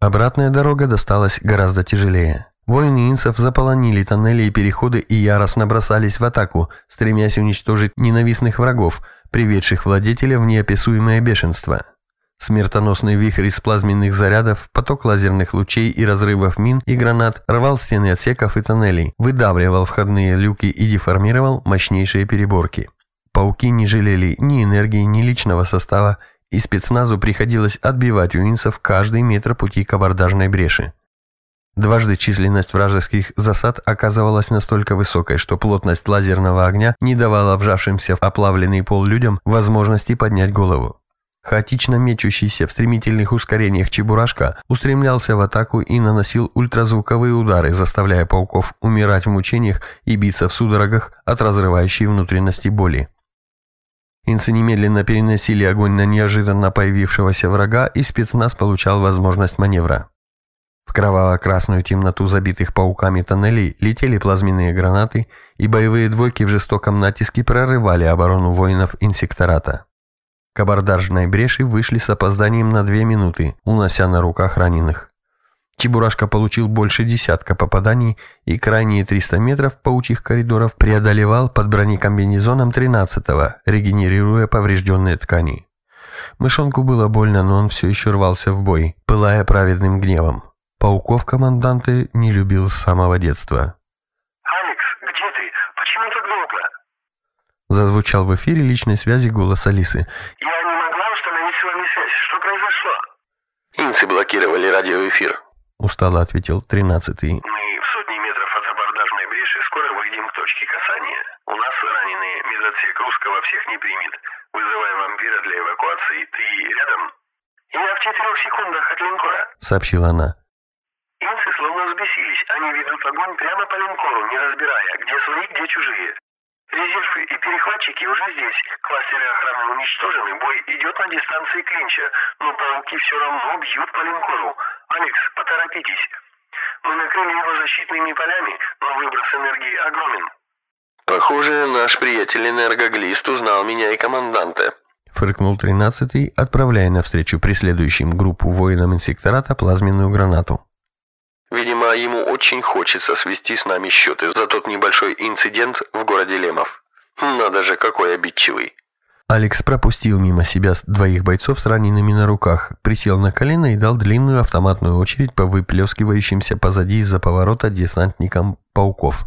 Обратная дорога досталась гораздо тяжелее. Воины инсов заполонили тоннели и переходы и яростно бросались в атаку, стремясь уничтожить ненавистных врагов, приведших владетеля в неописуемое бешенство. Смертоносный вихрь из плазменных зарядов, поток лазерных лучей и разрывов мин и гранат рвал стены отсеков и тоннелей, выдавливал входные люки и деформировал мощнейшие переборки. Пауки не жалели ни энергии, ни личного состава, и спецназу приходилось отбивать у инсов каждый метр пути к абордажной бреши. Дважды численность вражеских засад оказывалась настолько высокой, что плотность лазерного огня не давала вжавшимся в оплавленный пол людям возможности поднять голову. Хаотично мечущийся в стремительных ускорениях Чебурашка устремлялся в атаку и наносил ультразвуковые удары, заставляя пауков умирать в мучениях и биться в судорогах от разрывающей внутренности боли. Инцы немедленно переносили огонь на неожиданно появившегося врага, и спецназ получал возможность маневра. В кроваво-красную темноту забитых пауками тоннелей летели плазменные гранаты, и боевые двойки в жестоком натиске прорывали оборону воинов инсектората. К абордажной бреши вышли с опозданием на две минуты, унося на руках раненых. Чебурашка получил больше десятка попаданий и крайние 300 метров паучьих коридоров преодолевал под бронекомбинезоном 13-го, регенерируя поврежденные ткани. Мышонку было больно, но он все еще рвался в бой, пылая праведным гневом. Пауков команданты не любил с самого детства. «Алекс, где ты? Почему так долго?» Зазвучал в эфире личной связи голос Алисы. «Я не могла установить с вами связь. Что произошло?» «Инцы блокировали радиоэфир», — устало ответил тринадцатый. «Мы в сотни метров от абордажной бреши скоро выйдем к точке касания. У нас раненые, медотсек русского всех не примет. Вызываем вампира для эвакуации. Ты рядом?» «Я в четырех секундах от линкора», — сообщила она. Инцы словно взбесились. Они ведут огонь прямо по линкору, не разбирая, где свои, где чужие. Резервы и перехватчики уже здесь. Кластеры охраны уничтожены, бой идет на дистанции клинча, но пауки все равно бьют по линкору. Алекс, поторопитесь. Мы накрыли его защитными полями, но выброс энергии огромен. Похоже, наш приятель энергоглист узнал меня и команданта. Фыркнул тринадцатый, отправляя навстречу преследующим группу воинам инсектората плазменную гранату. Видимо, ему очень хочется свести с нами счеты за тот небольшой инцидент в городе Лемов. Надо же, какой обидчивый. Алекс пропустил мимо себя двоих бойцов с ранеными на руках, присел на колено и дал длинную автоматную очередь по выплескивающимся позади из-за поворота десантникам пауков.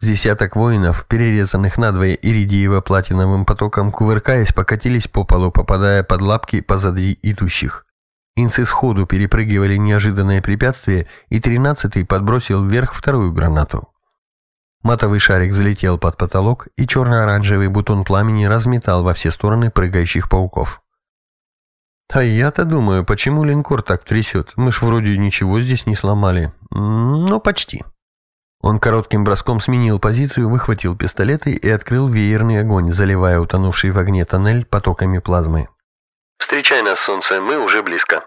Десяток воинов, перерезанных надвое иридиево-платиновым потоком, кувыркаясь, покатились по полу, попадая под лапки позади идущих. Инцы сходу перепрыгивали неожиданное препятствие, и тринадцатый подбросил вверх вторую гранату. Матовый шарик взлетел под потолок, и черно-оранжевый бутон пламени разметал во все стороны прыгающих пауков. «А я-то думаю, почему линкор так трясет? Мы ж вроде ничего здесь не сломали. Ну, почти». Он коротким броском сменил позицию, выхватил пистолеты и открыл веерный огонь, заливая утонувший в огне тоннель потоками плазмы. Встречай нас, солнце, мы уже близко.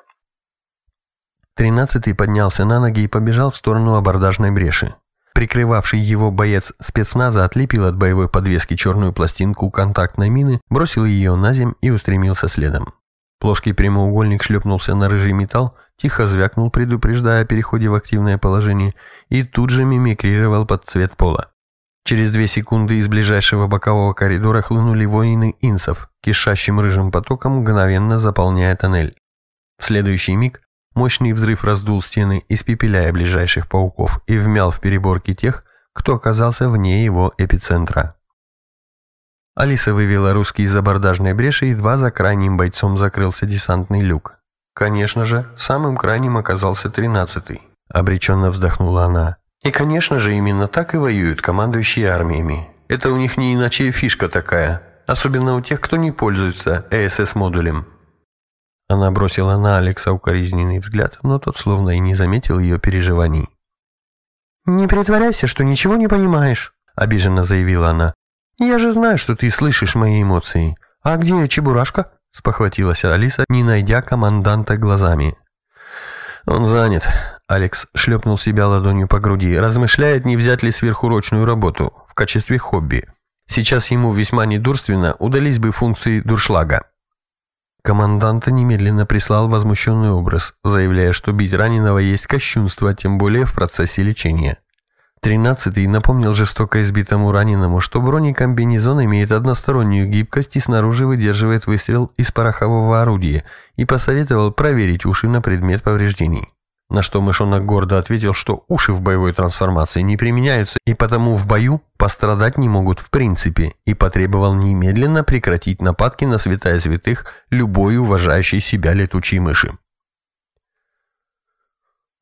Тринадцатый поднялся на ноги и побежал в сторону абордажной бреши. Прикрывавший его боец спецназа отлепил от боевой подвески черную пластинку контактной мины, бросил ее на земь и устремился следом. Плоский прямоугольник шлепнулся на рыжий металл, тихо звякнул, предупреждая о переходе в активное положение, и тут же мимикрировал под цвет пола. Через две секунды из ближайшего бокового коридора хлынули воины инсов, кишащим рыжим потоком мгновенно заполняя тоннель. В следующий миг мощный взрыв раздул стены, испепеляя ближайших пауков и вмял в переборки тех, кто оказался вне его эпицентра. Алиса вывела русский из абордажной бреши, едва за крайним бойцом закрылся десантный люк. Конечно же, самым крайним оказался тринадцатый. Обреченно вздохнула она. И, конечно же, именно так и воюют командующие армиями. Это у них не иначе фишка такая, особенно у тех, кто не пользуется ЭСС-модулем. Она бросила на Алекса укоризненный взгляд, но тот словно и не заметил ее переживаний. «Не притворяйся, что ничего не понимаешь», — обиженно заявила она. «Я же знаю, что ты слышишь мои эмоции. А где Чебурашка?» — спохватилась Алиса, не найдя команданта глазами. «Он занят», — Алекс шлепнул себя ладонью по груди, размышляет, не взять ли сверхурочную работу в качестве хобби. Сейчас ему весьма недурственно удались бы функции дуршлага. Командант немедленно прислал возмущенный образ, заявляя, что бить раненого есть кощунство, тем более в процессе лечения. Тринадцатый напомнил жестоко избитому раненому, что бронекомбинезон имеет одностороннюю гибкость и снаружи выдерживает выстрел из порохового орудия, и посоветовал проверить уши на предмет повреждений. На что мышонок гордо ответил, что уши в боевой трансформации не применяются, и потому в бою пострадать не могут в принципе, и потребовал немедленно прекратить нападки на святая святых любой уважающей себя летучей мыши.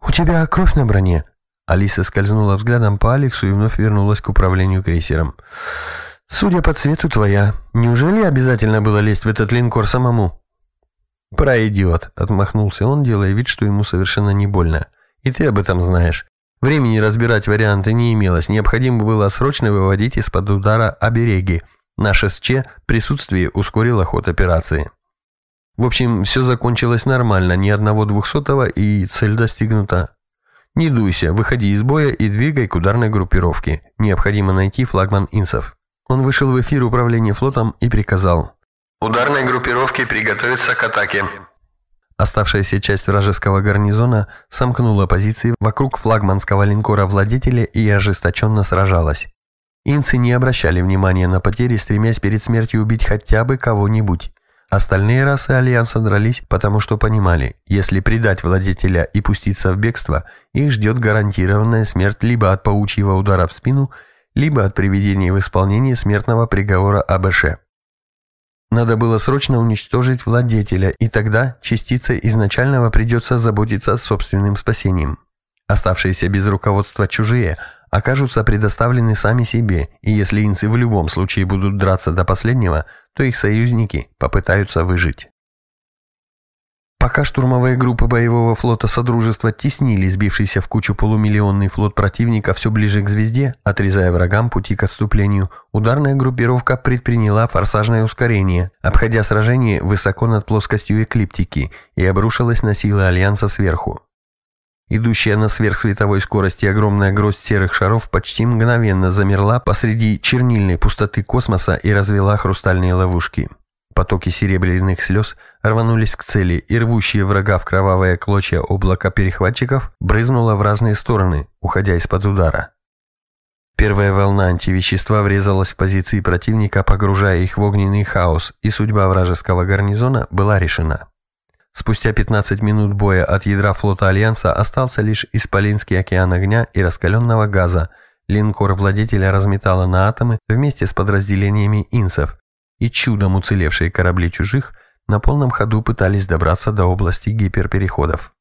«У тебя кровь на броне?» Алиса скользнула взглядом по Алексу и вновь вернулась к управлению крейсером. «Судя по цвету твоя, неужели обязательно было лезть в этот линкор самому?» «Пройдет», — отмахнулся он, делая вид, что ему совершенно не больно. «И ты об этом знаешь. Времени разбирать варианты не имелось, необходимо было срочно выводить из-под удара обереги. Наш СЧ присутствие ускорило ход операции». В общем, все закончилось нормально, ни одного двухсотого и цель достигнута. Не дуйся, выходи из боя и двигай к ударной группировке. Необходимо найти флагман Инсов. Он вышел в эфир управления флотом и приказал. Ударной группировке приготовиться к атаке. Оставшаяся часть вражеского гарнизона сомкнула позиции вокруг флагманского линкора владетеля и ожесточенно сражалась. Инцы не обращали внимания на потери, стремясь перед смертью убить хотя бы кого-нибудь. Остальные расы Альянса дрались, потому что понимали, если предать владетеля и пуститься в бегство, их ждет гарантированная смерть либо от паучьего удара в спину, либо от приведения в исполнение смертного приговора АБШ. Надо было срочно уничтожить владетеля, и тогда частице изначального придется заботиться собственным спасением. Оставшиеся без руководства чужие окажутся предоставлены сами себе, и если инцы в любом случае будут драться до последнего, то их союзники попытаются выжить. Пока штурмовые группы боевого флота Содружества теснили сбившийся в кучу полумиллионный флот противника все ближе к звезде, отрезая врагам пути к отступлению, ударная группировка предприняла форсажное ускорение, обходя сражение высоко над плоскостью эклиптики и обрушилась на силы Альянса сверху. Идущая на сверхсветовой скорости огромная гроздь серых шаров почти мгновенно замерла посреди чернильной пустоты космоса и развела хрустальные ловушки. Потоки серебряных слез рванулись к цели, и рвущие врага в кровавые клочья облака перехватчиков брызнуло в разные стороны, уходя из-под удара. Первая волна антивещества врезалась в позиции противника, погружая их в огненный хаос, и судьба вражеского гарнизона была решена. Спустя 15 минут боя от ядра флота Альянса остался лишь Исполинский океан огня и раскаленного газа. Линкор владетеля разметало на атомы вместе с подразделениями инсов, и чудом уцелевшие корабли чужих на полном ходу пытались добраться до области гиперпереходов.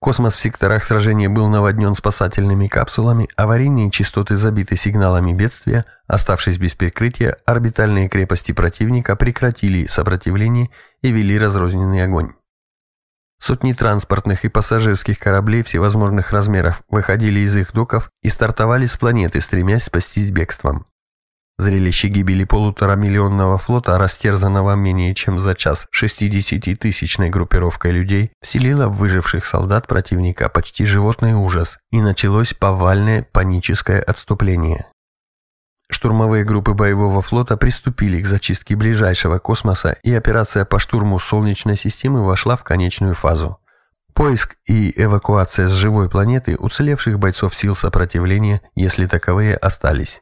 Космос в секторах сражения был наводнен спасательными капсулами, аварийные частоты забиты сигналами бедствия, оставшись без прикрытия, орбитальные крепости противника прекратили сопротивление и вели разрозненный огонь. Сотни транспортных и пассажирских кораблей всевозможных размеров выходили из их доков и стартовали с планеты, стремясь спастись бегством. Зрелище гибели полуторамиллионного флота, растерзанного менее чем за час 60-тысячной группировкой людей, вселило в выживших солдат противника почти животный ужас, и началось повальное паническое отступление. Штурмовые группы боевого флота приступили к зачистке ближайшего космоса, и операция по штурму Солнечной системы вошла в конечную фазу. Поиск и эвакуация с живой планеты уцелевших бойцов сил сопротивления, если таковые остались.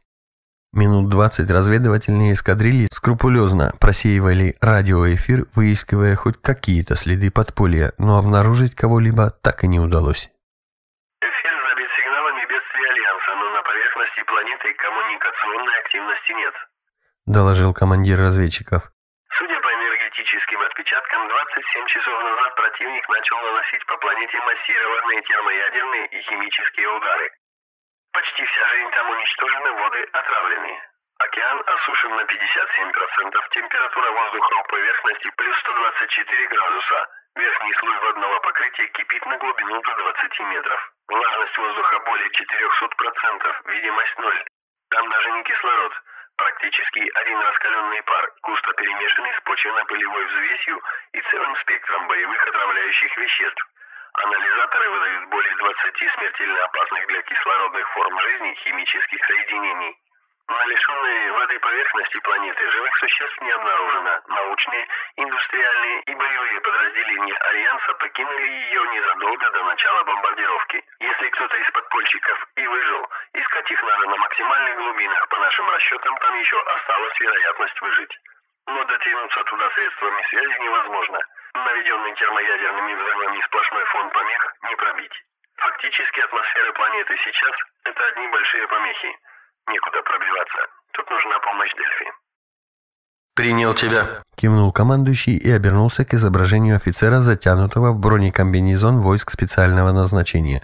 Минут двадцать разведывательные эскадрильи скрупулезно просеивали радиоэфир, выискивая хоть какие-то следы подполья, но обнаружить кого-либо так и не удалось. Эфир забит сигналами бедствия Альянса, но на поверхности планеты коммуникационной активности нет. Доложил командир разведчиков. Судя по энергетическим отпечаткам, 27 часов назад противник начал наносить по планете массированные термоядерные и химические удары. Почти вся жизнь там уничтожена, воды отравлены. Океан осушен на 57%, температура воздуха у поверхности плюс 124 градуса. Верхний слой водного покрытия кипит на глубину до 20 метров. Влажность воздуха более 400%, видимость ноль. Там даже не кислород. Практически один раскаленный пар, густо перемешанный с почвенно-пылевой взвесью и целым спектром боевых отравляющих веществ. Анализаторы выдают более 20 смертельно опасных для кислородных форм жизни химических соединений. На лишенной воды поверхности планеты живых существ не обнаружено. Научные, индустриальные и боевые подразделения Альянса покинули ее незадолго до начала бомбардировки. Если кто-то из подпольщиков и выжил, искать их надо на максимальных глубинах. По нашим расчетам, там еще осталась вероятность выжить. Но дотянуться туда средствами связи невозможно. Наведенный термоядерными взрывами сплошной фон помех не пробить. Фактически атмосфера планеты сейчас – это одни большие помехи. Некуда пробиваться. Тут нужна помощь Дельфи. «Принял тебя», — кивнул командующий и обернулся к изображению офицера, затянутого в бронекомбинезон войск специального назначения.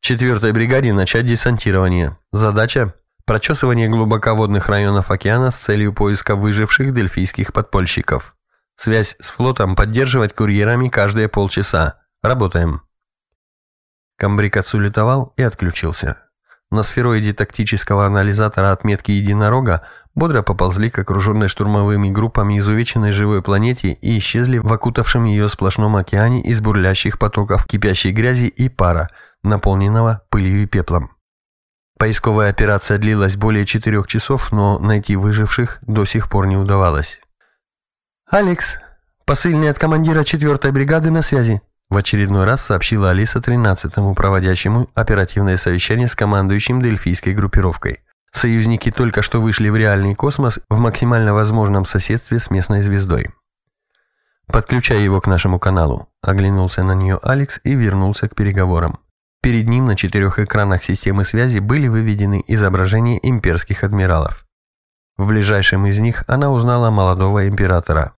Четвертой бригаде начать десантирование. Задача – прочесывание глубоководных районов океана с целью поиска выживших дельфийских подпольщиков. Связь с флотом поддерживать курьерами каждые полчаса. Работаем. Камбрик отсулетовал и отключился. На сфероиде тактического анализатора отметки единорога бодро поползли к окруженной штурмовыми группами изувеченной живой планете и исчезли в окутавшем ее сплошном океане из бурлящих потоков кипящей грязи и пара, наполненного пылью и пеплом. Поисковая операция длилась более четырех часов, но найти выживших до сих пор не удавалось. «Алекс, посыльный от командира 4-й бригады на связи», в очередной раз сообщила Алиса 13-му, проводящему оперативное совещание с командующим дельфийской группировкой. Союзники только что вышли в реальный космос в максимально возможном соседстве с местной звездой. «Подключай его к нашему каналу», – оглянулся на нее Алекс и вернулся к переговорам. Перед ним на четырех экранах системы связи были выведены изображения имперских адмиралов. В ближайшем из них она узнала молодого императора.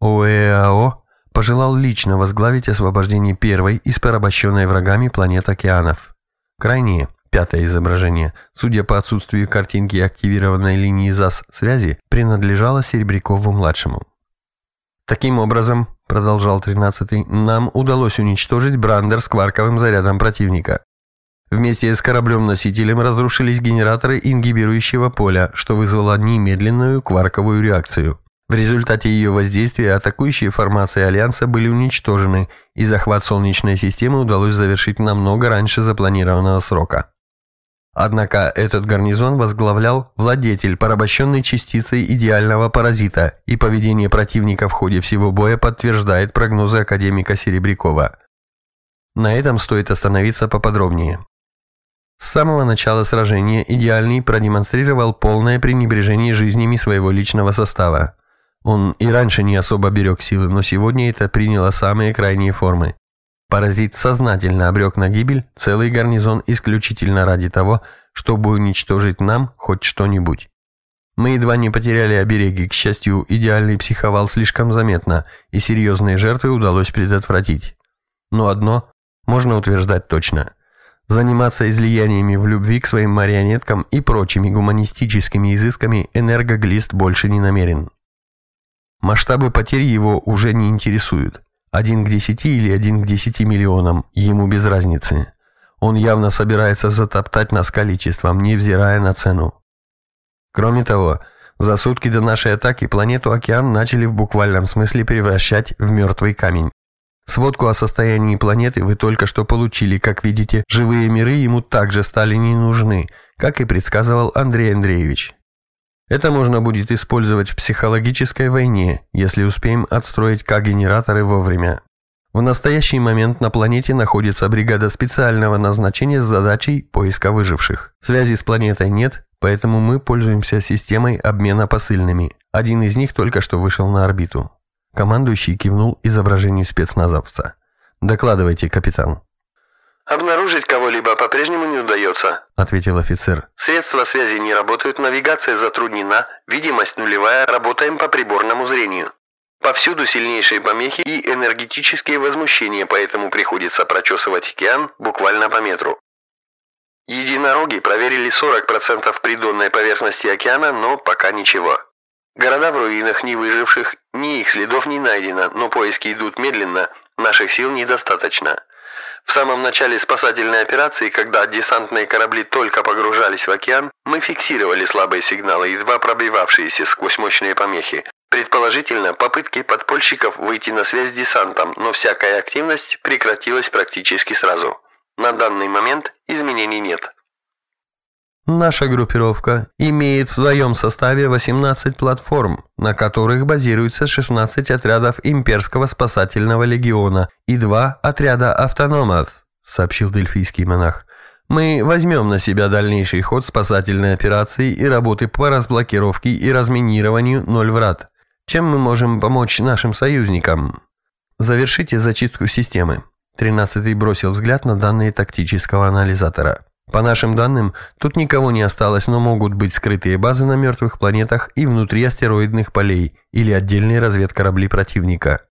ОЭАО пожелал лично возглавить освобождение первой из порабощенной врагами планет океанов. Крайнее, пятое изображение, судя по отсутствию картинки активированной линии ЗАС связи, принадлежало Серебрякову-младшему. Таким образом, продолжал 13-й, нам удалось уничтожить брандер с кварковым зарядом противника. Вместе с кораблем-носителем разрушились генераторы ингибирующего поля, что вызвало немедленную кварковую реакцию. В результате ее воздействия атакующие формации Альянса были уничтожены, и захват Солнечной системы удалось завершить намного раньше запланированного срока. Однако этот гарнизон возглавлял владетель, порабощенный частицей идеального паразита, и поведение противника в ходе всего боя подтверждает прогнозы академика Серебрякова. На этом стоит остановиться поподробнее. С самого начала сражения Идеальный продемонстрировал полное пренебрежение жизнями своего личного состава. Он и раньше не особо берег силы, но сегодня это приняло самые крайние формы. Паразит сознательно обрек на гибель целый гарнизон исключительно ради того, чтобы уничтожить нам хоть что-нибудь. Мы едва не потеряли обереги, к счастью, идеальный психовал слишком заметно, и серьезные жертвы удалось предотвратить. Но одно можно утверждать точно. Заниматься излияниями в любви к своим марионеткам и прочими гуманистическими изысками энергоглист больше не намерен. Масштабы потерь его уже не интересуют. Один к десяти или один к десяти миллионам, ему без разницы. Он явно собирается затоптать нас количеством, невзирая на цену. Кроме того, за сутки до нашей атаки планету Океан начали в буквальном смысле превращать в мертвый камень. Сводку о состоянии планеты вы только что получили, как видите, живые миры ему также стали не нужны, как и предсказывал Андрей Андреевич. Это можно будет использовать в психологической войне, если успеем отстроить К-генераторы вовремя. В настоящий момент на планете находится бригада специального назначения с задачей поиска выживших. Связи с планетой нет, поэтому мы пользуемся системой обмена посыльными. Один из них только что вышел на орбиту. Командующий кивнул изображению спецназовца. «Докладывайте, капитан». «Обнаружить кого-либо по-прежнему не удается», — ответил офицер. «Средства связи не работают, навигация затруднена, видимость нулевая, работаем по приборному зрению. Повсюду сильнейшие помехи и энергетические возмущения, поэтому приходится прочесывать океан буквально по метру. Единороги проверили 40% придонной поверхности океана, но пока ничего. Города в руинах, не выживших, ни их следов не найдено, но поиски идут медленно, наших сил недостаточно». В самом начале спасательной операции, когда десантные корабли только погружались в океан, мы фиксировали слабые сигналы, едва пробивавшиеся сквозь мощные помехи. Предположительно, попытки подпольщиков выйти на связь с десантом, но всякая активность прекратилась практически сразу. На данный момент изменений нет. Наша группировка имеет в своем составе 18 платформ, на которых базируются 16 отрядов имперского спасательного легиона и два отряда автономов, сообщил дельфийский монах. Мы возьмем на себя дальнейший ход спасательной операции и работы по разблокировке и разминированию ноль врат. Чем мы можем помочь нашим союзникам? Завершите зачистку системы. Тринадцатый бросил взгляд на данные тактического анализатора. По нашим данным, тут никого не осталось, но могут быть скрытые базы на мертвых планетах и внутри астероидных полей или отдельные разведкорабли противника.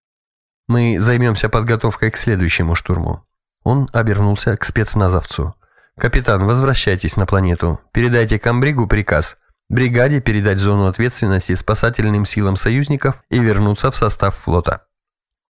Мы займемся подготовкой к следующему штурму. Он обернулся к спецназовцу. «Капитан, возвращайтесь на планету. Передайте Камбригу приказ. Бригаде передать зону ответственности спасательным силам союзников и вернуться в состав флота».